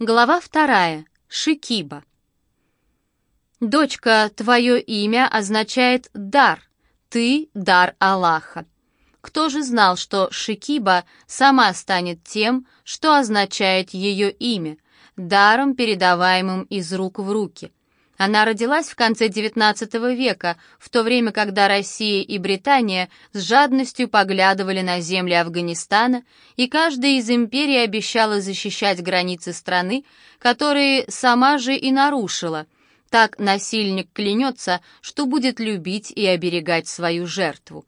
Глава вторая. Шикиба. «Дочка, твое имя означает «дар». Ты — дар Аллаха. Кто же знал, что Шикиба сама станет тем, что означает ее имя, даром, передаваемым из рук в руки? Она родилась в конце XIX века, в то время, когда Россия и Британия с жадностью поглядывали на земли Афганистана, и каждая из империй обещала защищать границы страны, которые сама же и нарушила. Так насильник клянется, что будет любить и оберегать свою жертву.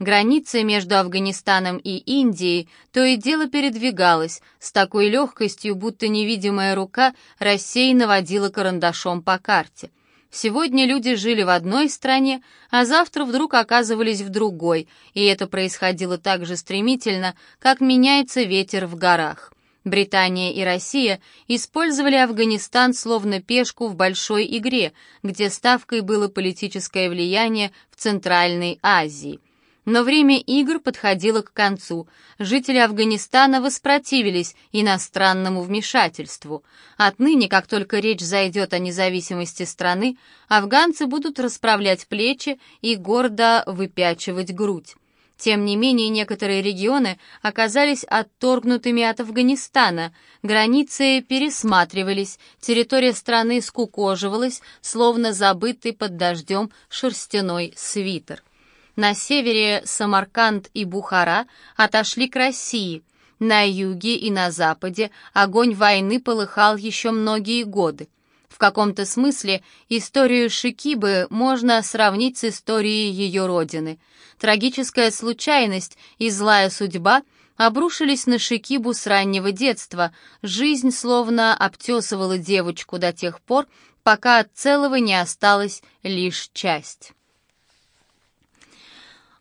Граница между Афганистаном и Индией то и дело передвигалась с такой легкостью, будто невидимая рука рассеянно водила карандашом по карте. Сегодня люди жили в одной стране, а завтра вдруг оказывались в другой, и это происходило так же стремительно, как меняется ветер в горах. Британия и Россия использовали Афганистан словно пешку в большой игре, где ставкой было политическое влияние в Центральной Азии – но время игр подходило к концу. Жители Афганистана воспротивились иностранному вмешательству. Отныне, как только речь зайдет о независимости страны, афганцы будут расправлять плечи и гордо выпячивать грудь. Тем не менее, некоторые регионы оказались отторгнутыми от Афганистана, границы пересматривались, территория страны скукоживалась, словно забытый под дождем шерстяной свитер. На севере Самарканд и Бухара отошли к России. На юге и на западе огонь войны полыхал еще многие годы. В каком-то смысле историю Шикибы можно сравнить с историей ее родины. Трагическая случайность и злая судьба обрушились на Шикибу с раннего детства. Жизнь словно обтесывала девочку до тех пор, пока от целого не осталась лишь часть.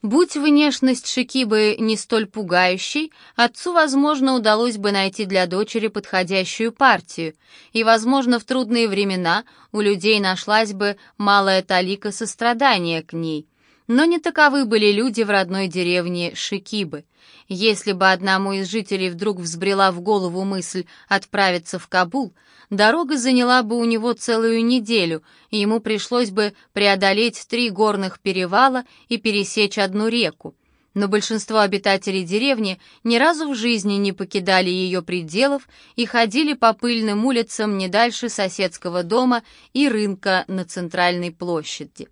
Будь внешность Шикибы не столь пугающей, отцу, возможно, удалось бы найти для дочери подходящую партию, и, возможно, в трудные времена у людей нашлась бы малая талика сострадания к ней. Но не таковы были люди в родной деревне Шикибы. Если бы одному из жителей вдруг взбрела в голову мысль отправиться в Кабул, дорога заняла бы у него целую неделю, и ему пришлось бы преодолеть три горных перевала и пересечь одну реку. Но большинство обитателей деревни ни разу в жизни не покидали ее пределов и ходили по пыльным улицам не дальше соседского дома и рынка на центральной площади.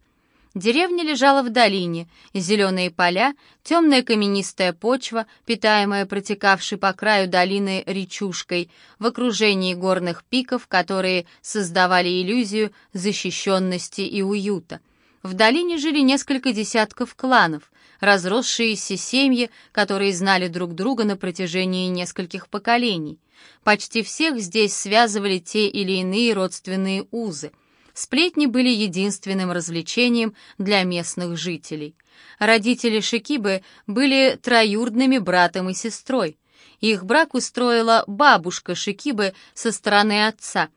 Деревня лежала в долине, зеленые поля, темная каменистая почва, питаемая протекавшей по краю долины речушкой, в окружении горных пиков, которые создавали иллюзию защищенности и уюта. В долине жили несколько десятков кланов, разросшиеся семьи, которые знали друг друга на протяжении нескольких поколений. Почти всех здесь связывали те или иные родственные узы – Сплетни были единственным развлечением для местных жителей. Родители Шикибы были троюродными братом и сестрой. Их брак устроила бабушка Шикибы со стороны отца.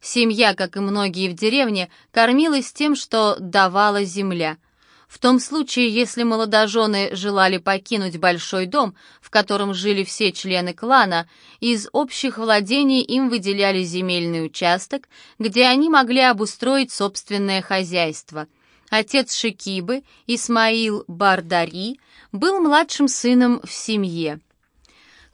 Семья, как и многие в деревне, кормилась тем, что давала земля. В том случае, если молодожены желали покинуть большой дом, в котором жили все члены клана, из общих владений им выделяли земельный участок, где они могли обустроить собственное хозяйство. Отец Шикибы, Исмаил Бардари, был младшим сыном в семье.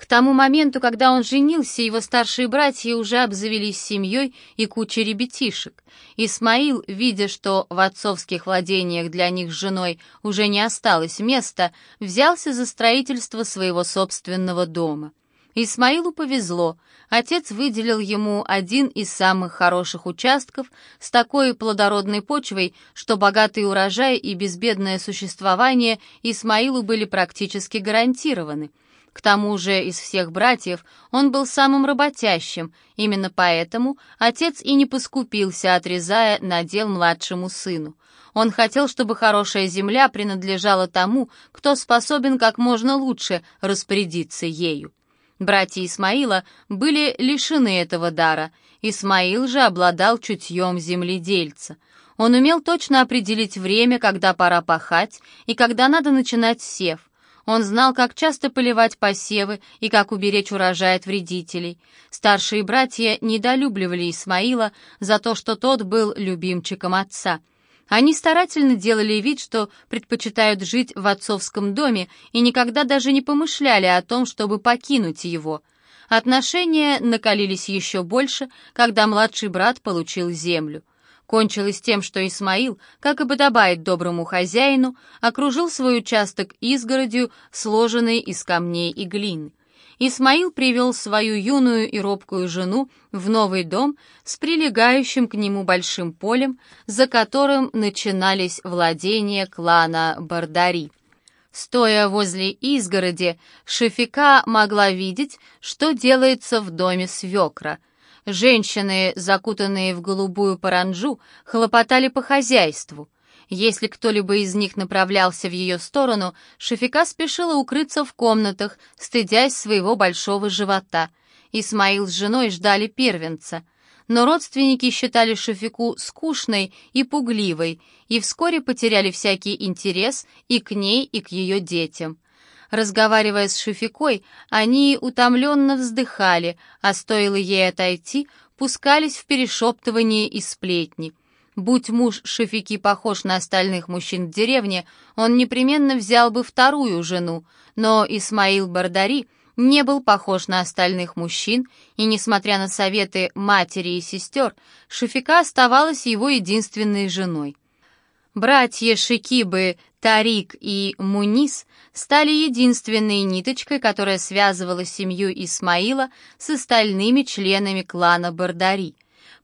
К тому моменту, когда он женился, его старшие братья уже обзавелись семьей и кучей ребятишек. Исмаил, видя, что в отцовских владениях для них с женой уже не осталось места, взялся за строительство своего собственного дома. Исмаилу повезло. Отец выделил ему один из самых хороших участков с такой плодородной почвой, что богатый урожай и безбедное существование Исмаилу были практически гарантированы – к тому же из всех братьев он был самым работящим, именно поэтому отец и не поскупился, отрезая надел младшему сыну. Он хотел, чтобы хорошая земля принадлежала тому, кто способен как можно лучше распорядиться ею. Братья Исмаила были лишены этого дара. Исмаил же обладал чутьем земледельца. Он умел точно определить время, когда пора пахать и когда надо начинать сев. Он знал, как часто поливать посевы и как уберечь урожай от вредителей. Старшие братья недолюбливали Исмаила за то, что тот был любимчиком отца. Они старательно делали вид, что предпочитают жить в отцовском доме и никогда даже не помышляли о том, чтобы покинуть его. Отношения накалились еще больше, когда младший брат получил землю. Кончилось тем, что Исмаил, как и подобает доброму хозяину, окружил свой участок изгородью, сложенной из камней и глины. Исмаил привел свою юную и робкую жену в новый дом с прилегающим к нему большим полем, за которым начинались владения клана Бардари. Стоя возле изгороди, Шефика могла видеть, что делается в доме свекра — Женщины, закутанные в голубую паранджу, хлопотали по хозяйству. Если кто-либо из них направлялся в ее сторону, Шафика спешила укрыться в комнатах, стыдясь своего большого живота. Исмаил с женой ждали первенца. Но родственники считали Шафику скучной и пугливой, и вскоре потеряли всякий интерес и к ней, и к ее детям. Разговаривая с Шефикой, они утомленно вздыхали, а стоило ей отойти, пускались в перешептывание и сплетни. Будь муж Шефики похож на остальных мужчин в деревне, он непременно взял бы вторую жену, но Исмаил Бардари не был похож на остальных мужчин, и, несмотря на советы матери и сестер, Шефика оставалась его единственной женой. Братья Шикибы, Тарик и Мунис стали единственной ниточкой, которая связывала семью Исмаила с остальными членами клана Бардари.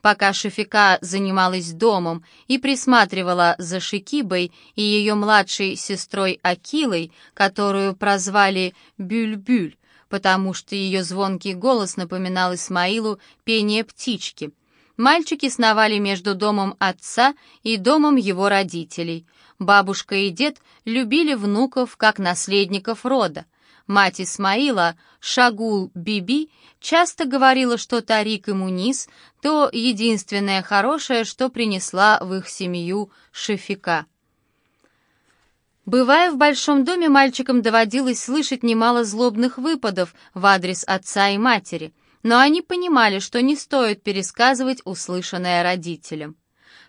Пока Шафика занималась домом и присматривала за Шикибой и ее младшей сестрой Акилой, которую прозвали Бюль-Бюль, потому что ее звонкий голос напоминал Исмаилу пение птички — Мальчики сновали между домом отца и домом его родителей. Бабушка и дед любили внуков как наследников рода. Мать Исмаила, Шагул Биби, часто говорила, что Тарик и Мунис — то единственное хорошее, что принесла в их семью Шефика. Бывая в большом доме, мальчикам доводилось слышать немало злобных выпадов в адрес отца и матери — но они понимали, что не стоит пересказывать услышанное родителям.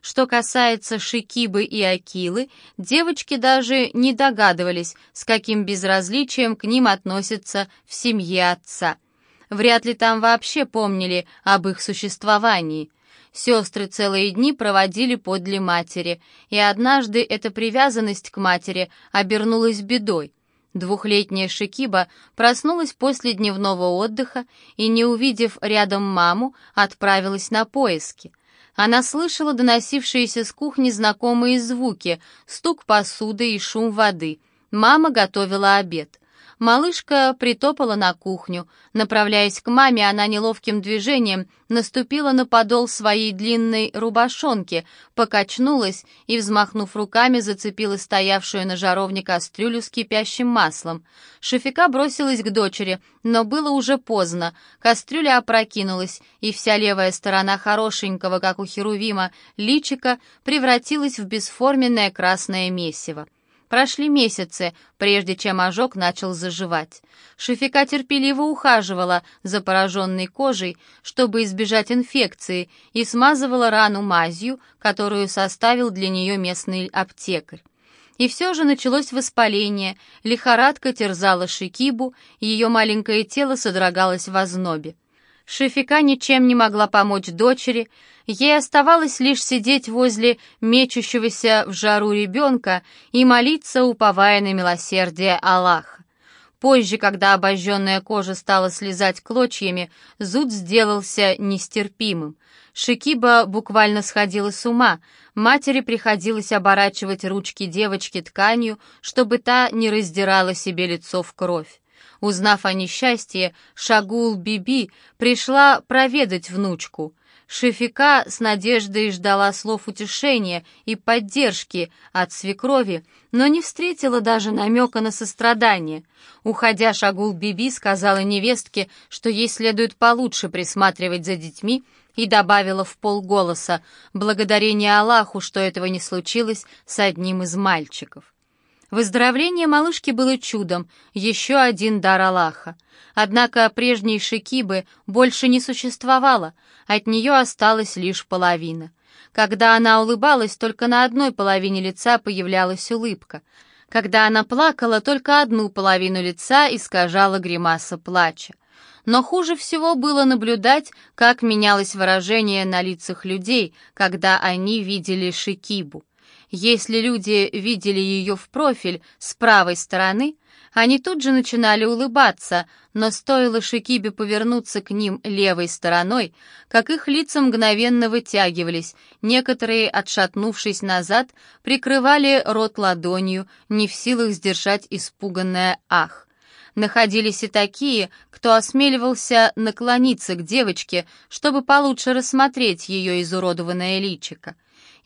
Что касается Шикибы и Акилы, девочки даже не догадывались, с каким безразличием к ним относятся в семье отца. Вряд ли там вообще помнили об их существовании. Сестры целые дни проводили подле матери, и однажды эта привязанность к матери обернулась бедой. Двухлетняя Шикиба проснулась после дневного отдыха и, не увидев рядом маму, отправилась на поиски. Она слышала доносившиеся с кухни знакомые звуки, стук посуды и шум воды. Мама готовила обед. Малышка притопала на кухню. Направляясь к маме, она неловким движением наступила на подол своей длинной рубашонки, покачнулась и, взмахнув руками, зацепила стоявшую на жаровне кастрюлю с кипящим маслом. Шефика бросилась к дочери, но было уже поздно. Кастрюля опрокинулась, и вся левая сторона хорошенького, как у Херувима, личика превратилась в бесформенное красное месиво. Прошли месяцы, прежде чем ожог начал заживать. Шефика терпеливо ухаживала за пораженной кожей, чтобы избежать инфекции, и смазывала рану мазью, которую составил для нее местный аптекарь. И все же началось воспаление, лихорадка терзала Шикибу, ее маленькое тело содрогалось в ознобе. Шефика ничем не могла помочь дочери, ей оставалось лишь сидеть возле мечущегося в жару ребенка и молиться, уповая на милосердие Аллаха. Позже, когда обожженная кожа стала слезать клочьями, зуд сделался нестерпимым. Шикиба буквально сходила с ума. Матери приходилось оборачивать ручки девочки тканью, чтобы та не раздирала себе лицо в кровь. Узнав о несчастье, Шагул Биби пришла проведать внучку. Шефика с надеждой ждала слов утешения и поддержки от свекрови, но не встретила даже намека на сострадание. Уходя, Шагул Биби сказала невестке, что ей следует получше присматривать за детьми, и добавила в полголоса «Благодарение Аллаху, что этого не случилось с одним из мальчиков». Выздоровление малышки было чудом, еще один дар Аллаха. Однако прежней Шикибы больше не существовало, от нее осталась лишь половина. Когда она улыбалась, только на одной половине лица появлялась улыбка. Когда она плакала, только одну половину лица искажала гримаса плача. Но хуже всего было наблюдать, как менялось выражение на лицах людей, когда они видели Шикибу. Если люди видели ее в профиль с правой стороны, они тут же начинали улыбаться, но стоило Шикибе повернуться к ним левой стороной, как их лица мгновенно вытягивались, некоторые, отшатнувшись назад, прикрывали рот ладонью, не в силах сдержать испуганное «ах». Находились и такие, кто осмеливался наклониться к девочке, чтобы получше рассмотреть ее изуродованное личико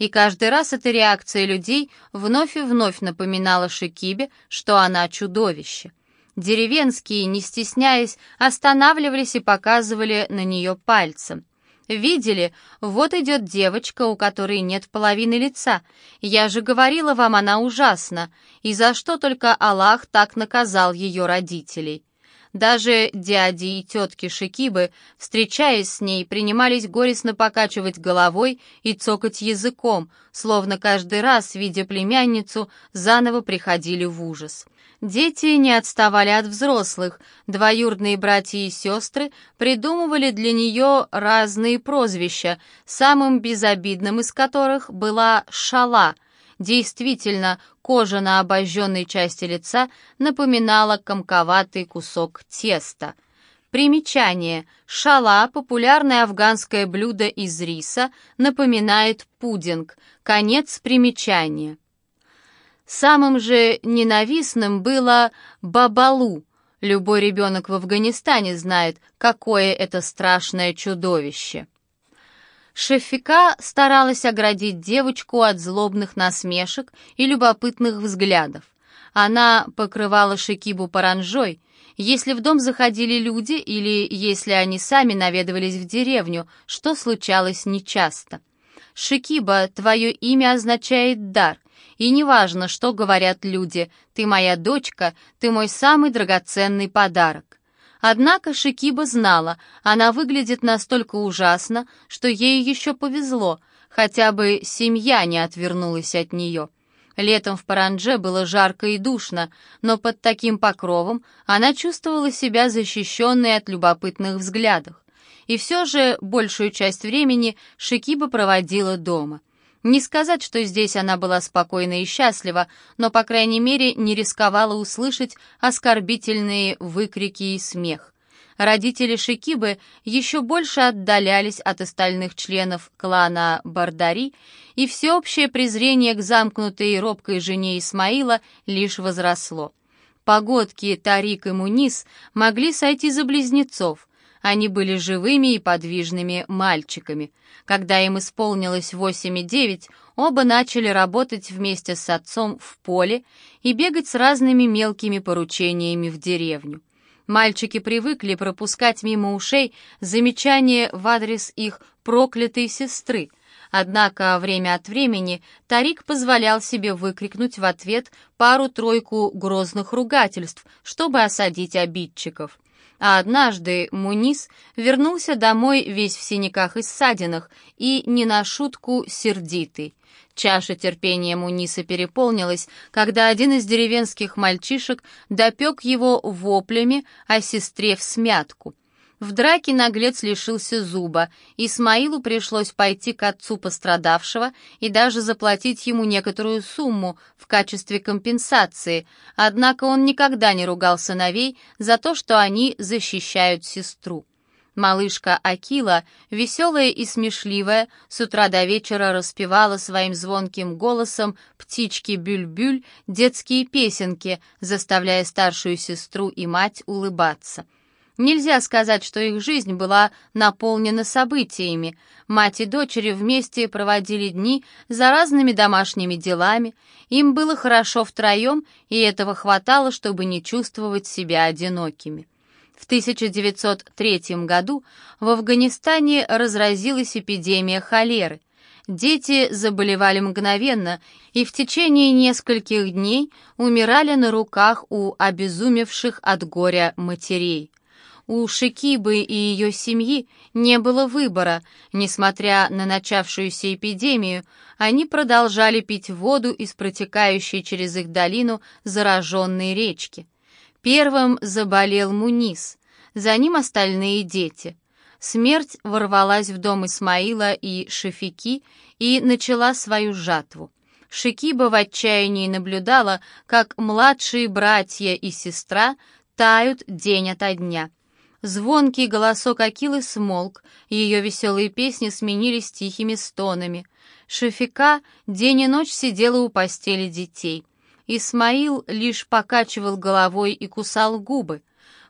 и каждый раз эта реакция людей вновь и вновь напоминала Шикибе, что она чудовище. Деревенские, не стесняясь, останавливались и показывали на нее пальцем. «Видели? Вот идет девочка, у которой нет половины лица. Я же говорила вам, она ужасна. И за что только Аллах так наказал ее родителей?» Даже дяди и тетки Шикибы, встречаясь с ней, принимались горестно покачивать головой и цокать языком, словно каждый раз, видя племянницу, заново приходили в ужас. Дети не отставали от взрослых, двоюродные братья и сестры придумывали для нее разные прозвища, самым безобидным из которых была «шала», Действительно, кожа на обожженной части лица напоминала комковатый кусок теста. Примечание. Шала, популярное афганское блюдо из риса, напоминает пудинг. Конец примечания. Самым же ненавистным было бабалу. Любой ребенок в Афганистане знает, какое это страшное чудовище. Шефика старалась оградить девочку от злобных насмешек и любопытных взглядов. Она покрывала Шикибу паранжой, если в дом заходили люди или если они сами наведывались в деревню, что случалось нечасто. «Шикиба, твое имя означает «дар», и неважно, что говорят люди, ты моя дочка, ты мой самый драгоценный подарок. Однако Шикиба знала, она выглядит настолько ужасно, что ей еще повезло, хотя бы семья не отвернулась от нее. Летом в Парандже было жарко и душно, но под таким покровом она чувствовала себя защищенной от любопытных взглядов. И все же большую часть времени Шикиба проводила дома — не сказать, что здесь она была спокойна и счастлива, но, по крайней мере, не рисковала услышать оскорбительные выкрики и смех. Родители Шикибы еще больше отдалялись от остальных членов клана Бардари, и всеобщее презрение к замкнутой и робкой жене Исмаила лишь возросло. Погодки Тарик и Мунис могли сойти за близнецов, они были живыми и подвижными мальчиками. Когда им исполнилось восемь и девять, оба начали работать вместе с отцом в поле и бегать с разными мелкими поручениями в деревню. Мальчики привыкли пропускать мимо ушей замечания в адрес их проклятой сестры, однако время от времени Тарик позволял себе выкрикнуть в ответ пару-тройку грозных ругательств, чтобы осадить обидчиков. А однажды Мунис вернулся домой весь в синяках и ссадинах и не на шутку сердитый. Чаша терпения Муниса переполнилась, когда один из деревенских мальчишек допек его воплями о сестре в смятку. В драке наглец лишился зуба, Исмаилу пришлось пойти к отцу пострадавшего и даже заплатить ему некоторую сумму в качестве компенсации, однако он никогда не ругал сыновей за то, что они защищают сестру. Малышка Акила, веселая и смешливая, с утра до вечера распевала своим звонким голосом птички Бюль-Бюль детские песенки, заставляя старшую сестру и мать улыбаться — Нельзя сказать, что их жизнь была наполнена событиями. Мать и дочери вместе проводили дни за разными домашними делами. Им было хорошо втроем, и этого хватало, чтобы не чувствовать себя одинокими. В 1903 году в Афганистане разразилась эпидемия холеры. Дети заболевали мгновенно и в течение нескольких дней умирали на руках у обезумевших от горя матерей. У Шикибы и ее семьи не было выбора. Несмотря на начавшуюся эпидемию, они продолжали пить воду из протекающей через их долину зараженной речки. Первым заболел Мунис, за ним остальные дети. Смерть ворвалась в дом Исмаила и Шефики и начала свою жатву. Шикиба в отчаянии наблюдала, как младшие братья и сестра тают день ото дня. Звонкий голосок Акилы смолк, ее веселые песни сменились тихими стонами. Шефика день и ночь сидела у постели детей. Исмаил лишь покачивал головой и кусал губы.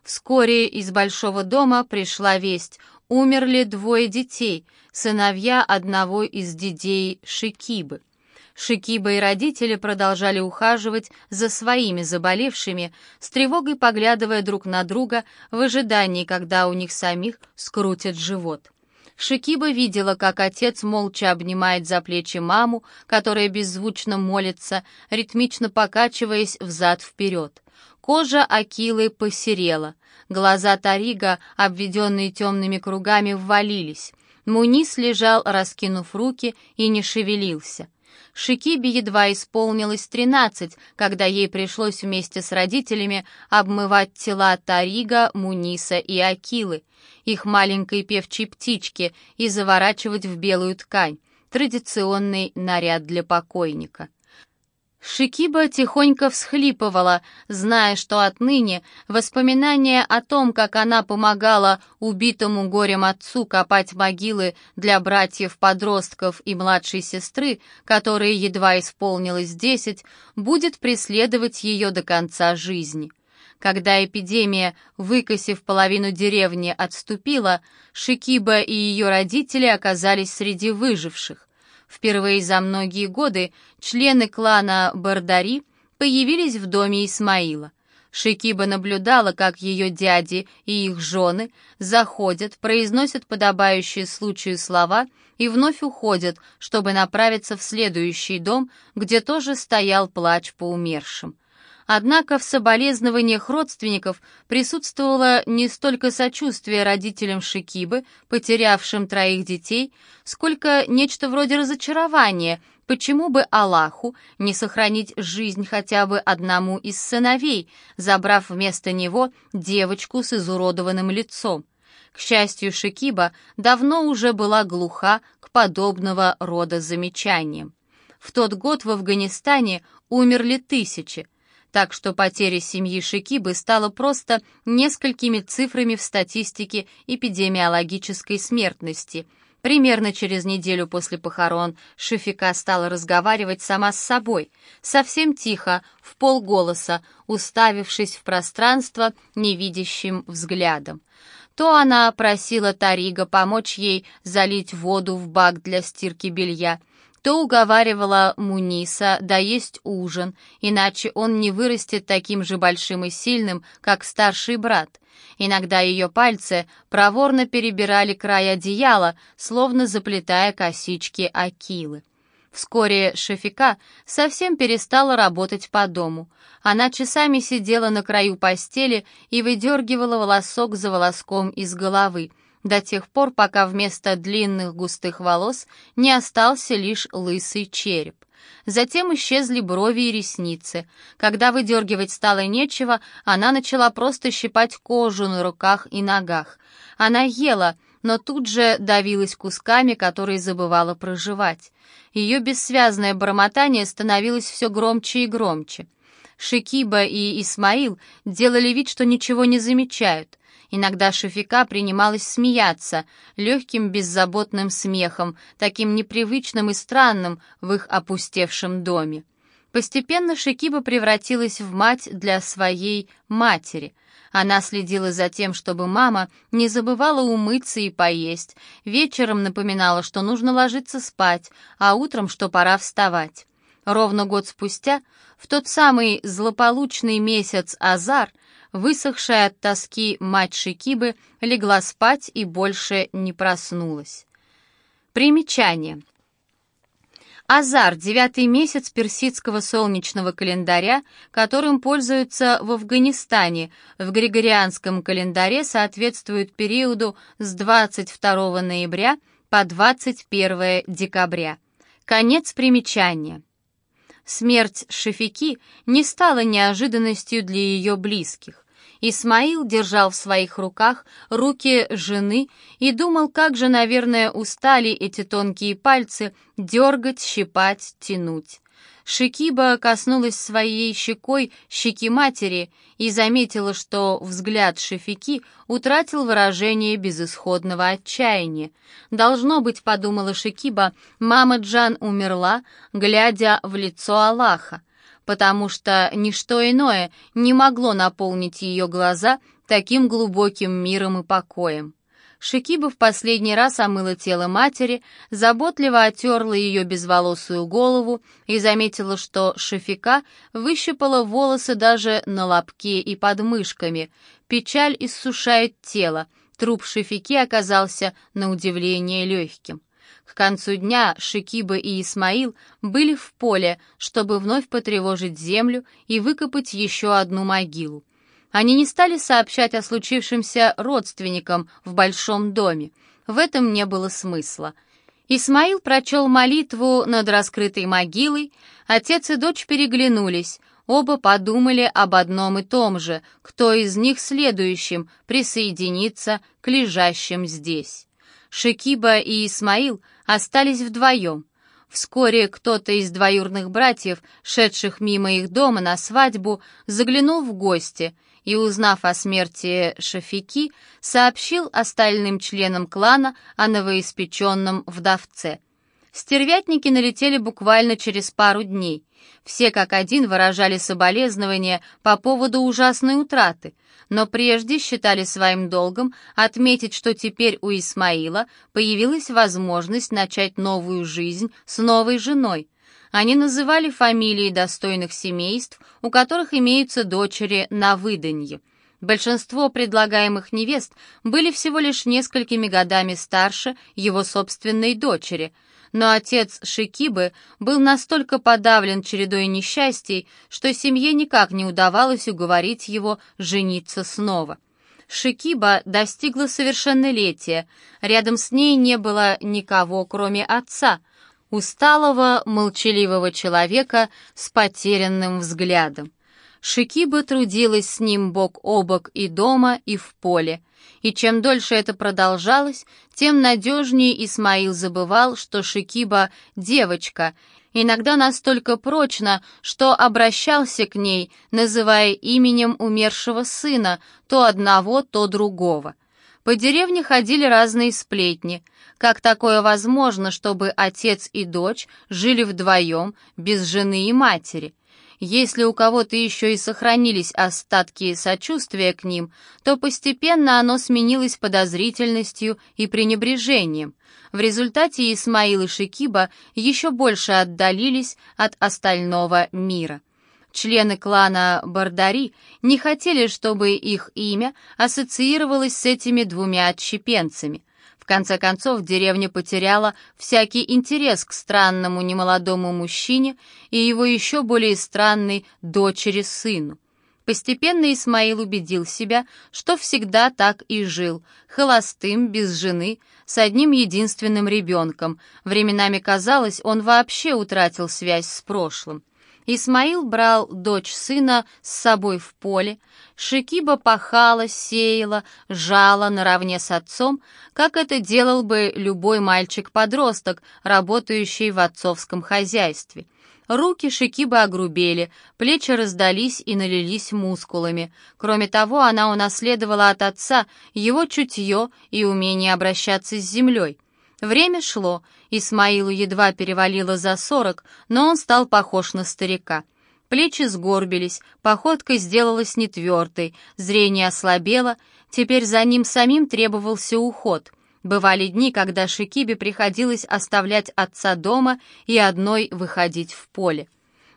Вскоре из большого дома пришла весть. Умерли двое детей, сыновья одного из дедей Шикибы. Шикиба и родители продолжали ухаживать за своими заболевшими, с тревогой поглядывая друг на друга в ожидании, когда у них самих скрутят живот. Шикиба видела, как отец молча обнимает за плечи маму, которая беззвучно молится, ритмично покачиваясь взад-вперед. Кожа Акилы посерела, глаза Тарига, обведенные темными кругами, ввалились. Мунис лежал, раскинув руки, и не шевелился. Шикибе едва исполнилось тринадцать, когда ей пришлось вместе с родителями обмывать тела Тарига, Муниса и Акилы, их маленькой певчей птички, и заворачивать в белую ткань, традиционный наряд для покойника. Шикиба тихонько всхлипывала, зная, что отныне воспоминания о том, как она помогала убитому горем отцу копать могилы для братьев-подростков и младшей сестры, которой едва исполнилось десять, будет преследовать ее до конца жизни. Когда эпидемия, выкосив половину деревни, отступила, Шикиба и ее родители оказались среди выживших. Впервые за многие годы члены клана Бардари появились в доме Исмаила. Шикиба наблюдала, как ее дяди и их жены заходят, произносят подобающие случаю слова и вновь уходят, чтобы направиться в следующий дом, где тоже стоял плач по умершим. Однако в соболезнованиях родственников присутствовало не столько сочувствие родителям Шикибы, потерявшим троих детей, сколько нечто вроде разочарования, почему бы Аллаху не сохранить жизнь хотя бы одному из сыновей, забрав вместо него девочку с изуродованным лицом. К счастью, Шикиба давно уже была глуха к подобного рода замечаниям. В тот год в Афганистане умерли тысячи, так что потеря семьи Шикибы стала просто несколькими цифрами в статистике эпидемиологической смертности. Примерно через неделю после похорон Шифика стала разговаривать сама с собой, совсем тихо, в полголоса, уставившись в пространство невидящим взглядом. То она просила Тарига помочь ей залить воду в бак для стирки белья — то уговаривала Муниса доесть ужин, иначе он не вырастет таким же большим и сильным, как старший брат. Иногда ее пальцы проворно перебирали край одеяла, словно заплетая косички Акилы. Вскоре Шефика совсем перестала работать по дому. Она часами сидела на краю постели и выдергивала волосок за волоском из головы — до тех пор, пока вместо длинных густых волос не остался лишь лысый череп. Затем исчезли брови и ресницы. Когда выдергивать стало нечего, она начала просто щипать кожу на руках и ногах. Она ела, но тут же давилась кусками, которые забывала проживать. Ее бессвязное бормотание становилось все громче и громче. Шикиба и Исмаил делали вид, что ничего не замечают. Иногда Шефика принималась смеяться, легким беззаботным смехом, таким непривычным и странным в их опустевшем доме. Постепенно Шекиба превратилась в мать для своей матери. Она следила за тем, чтобы мама не забывала умыться и поесть, вечером напоминала, что нужно ложиться спать, а утром, что пора вставать. Ровно год спустя, в тот самый злополучный месяц Азар, Высохшая от тоски мать Шикибы легла спать и больше не проснулась. Примечание. Азар – девятый месяц персидского солнечного календаря, которым пользуются в Афганистане. В григорианском календаре соответствует периоду с 22 ноября по 21 декабря. Конец примечания. Смерть Шефики не стала неожиданностью для ее близких. Исмаил держал в своих руках руки жены и думал, как же, наверное, устали эти тонкие пальцы дергать, щипать, тянуть. Шикиба коснулась своей щекой щеки матери и заметила, что взгляд Шефики утратил выражение безысходного отчаяния. «Должно быть», — подумала Шикиба, — «мама Джан умерла, глядя в лицо Аллаха» потому что ничто иное не могло наполнить ее глаза таким глубоким миром и покоем. Шикиба в последний раз омыла тело матери, заботливо отерла ее безволосую голову и заметила, что Шафика выщипала волосы даже на лобке и подмышками. Печаль иссушает тело. Труп Шафики оказался на удивление легким. К концу дня Шикиба и Исмаил были в поле, чтобы вновь потревожить землю и выкопать еще одну могилу. Они не стали сообщать о случившемся родственникам в большом доме. В этом не было смысла. Исмаил прочел молитву над раскрытой могилой, отец и дочь переглянулись, оба подумали об одном и том же, кто из них следующим присоединится к лежащим здесь. Шекиба и Исмаил остались вдвоем. Вскоре кто-то из двоюрных братьев, шедших мимо их дома на свадьбу, заглянул в гости и, узнав о смерти Шафики, сообщил остальным членам клана о новоиспеченном вдовце. Стервятники налетели буквально через пару дней. Все как один выражали соболезнования по поводу ужасной утраты, но прежде считали своим долгом отметить, что теперь у Исмаила появилась возможность начать новую жизнь с новой женой. Они называли фамилии достойных семейств, у которых имеются дочери на выданье. Большинство предлагаемых невест были всего лишь несколькими годами старше его собственной дочери – но отец Шикибы был настолько подавлен чередой несчастий, что семье никак не удавалось уговорить его жениться снова. Шикиба достигла совершеннолетия, рядом с ней не было никого, кроме отца, усталого, молчаливого человека с потерянным взглядом. Шикиба трудилась с ним бок о бок и дома, и в поле. И чем дольше это продолжалось, тем надежнее Исмаил забывал, что Шикиба — девочка, иногда настолько прочно, что обращался к ней, называя именем умершего сына, то одного, то другого. По деревне ходили разные сплетни. Как такое возможно, чтобы отец и дочь жили вдвоем, без жены и матери? Если у кого-то еще и сохранились остатки сочувствия к ним, то постепенно оно сменилось подозрительностью и пренебрежением. В результате Исмаил и Шикиба еще больше отдалились от остального мира. Члены клана Бардари не хотели, чтобы их имя ассоциировалось с этими двумя отщепенцами – в конце концов, деревня потеряла всякий интерес к странному немолодому мужчине и его еще более странной дочери-сыну. Постепенно Исмаил убедил себя, что всегда так и жил, холостым, без жены, с одним единственным ребенком. Временами казалось, он вообще утратил связь с прошлым. Исмаил брал дочь сына с собой в поле, Шикиба пахала, сеяла, жала наравне с отцом, как это делал бы любой мальчик-подросток, работающий в отцовском хозяйстве. Руки Шикиба огрубели, плечи раздались и налились мускулами. Кроме того, она унаследовала от отца его чутье и умение обращаться с землей. Время шло, Исмаилу едва перевалило за сорок, но он стал похож на старика. Плечи сгорбились, походка сделалась нетвердой, зрение ослабело, теперь за ним самим требовался уход. Бывали дни, когда Шикибе приходилось оставлять отца дома и одной выходить в поле.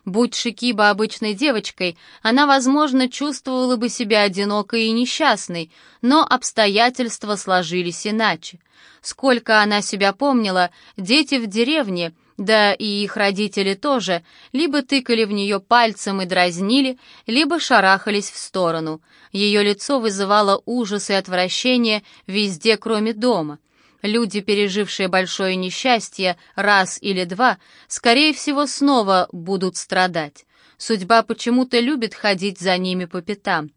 Будь Шикиба обычной девочкой, она, возможно, чувствовала бы себя одинокой и несчастной, но обстоятельства сложились иначе. Сколько она себя помнила, дети в деревне да и их родители тоже, либо тыкали в нее пальцем и дразнили, либо шарахались в сторону. Ее лицо вызывало ужас и отвращение везде, кроме дома. Люди, пережившие большое несчастье раз или два, скорее всего, снова будут страдать. Судьба почему-то любит ходить за ними по пятам.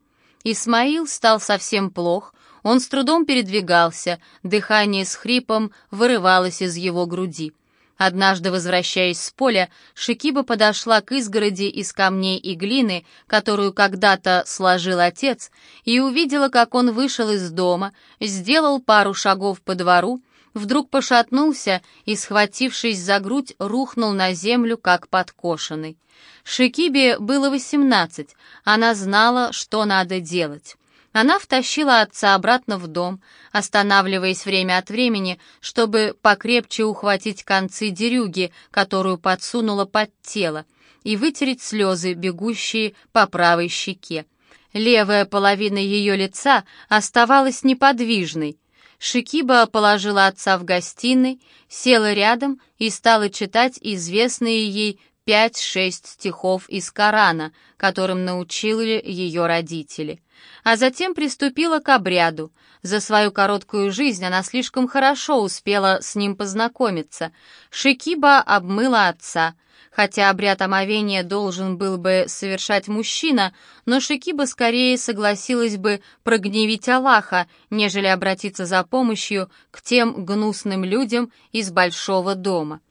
Исмаил стал совсем плох, он с трудом передвигался, дыхание с хрипом вырывалось из его груди. Однажды, возвращаясь с поля, Шикиба подошла к изгороди из камней и глины, которую когда-то сложил отец, и увидела, как он вышел из дома, сделал пару шагов по двору, вдруг пошатнулся и, схватившись за грудь, рухнул на землю, как подкошенный. Шикибе было восемнадцать, она знала, что надо делать. Она втащила отца обратно в дом, останавливаясь время от времени, чтобы покрепче ухватить концы дерюги, которую подсунула под тело, и вытереть слезы, бегущие по правой щеке. Левая половина ее лица оставалась неподвижной. Шикиба положила отца в гостиной, села рядом и стала читать известные ей пять-шесть стихов из Корана, которым научили ее родители а затем приступила к обряду. За свою короткую жизнь она слишком хорошо успела с ним познакомиться. Шикиба обмыла отца. Хотя обряд омовения должен был бы совершать мужчина, но Шикиба скорее согласилась бы прогневить Аллаха, нежели обратиться за помощью к тем гнусным людям из большого дома.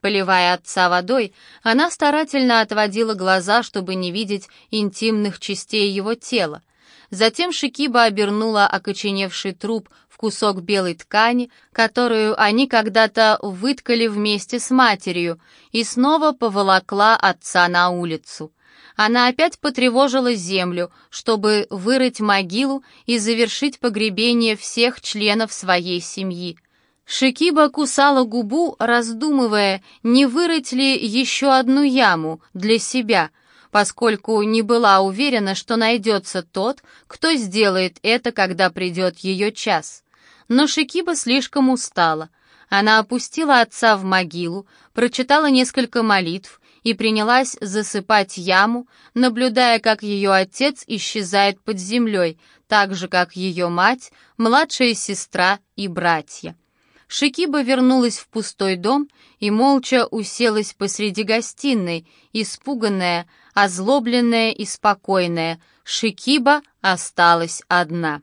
Поливая отца водой, она старательно отводила глаза, чтобы не видеть интимных частей его тела. Затем Шикиба обернула окоченевший труп в кусок белой ткани, которую они когда-то выткали вместе с матерью, и снова поволокла отца на улицу. Она опять потревожила землю, чтобы вырыть могилу и завершить погребение всех членов своей семьи. Шикиба кусала губу, раздумывая, не вырыть ли еще одну яму для себя — поскольку не была уверена, что найдется тот, кто сделает это, когда придет ее час. Но Шикиба слишком устала. Она опустила отца в могилу, прочитала несколько молитв и принялась засыпать яму, наблюдая, как ее отец исчезает под землей, так же, как ее мать, младшая сестра и братья. Шикиба вернулась в пустой дом и молча уселась посреди гостиной, испуганная, озлобленная и спокойная. Шикиба осталась одна.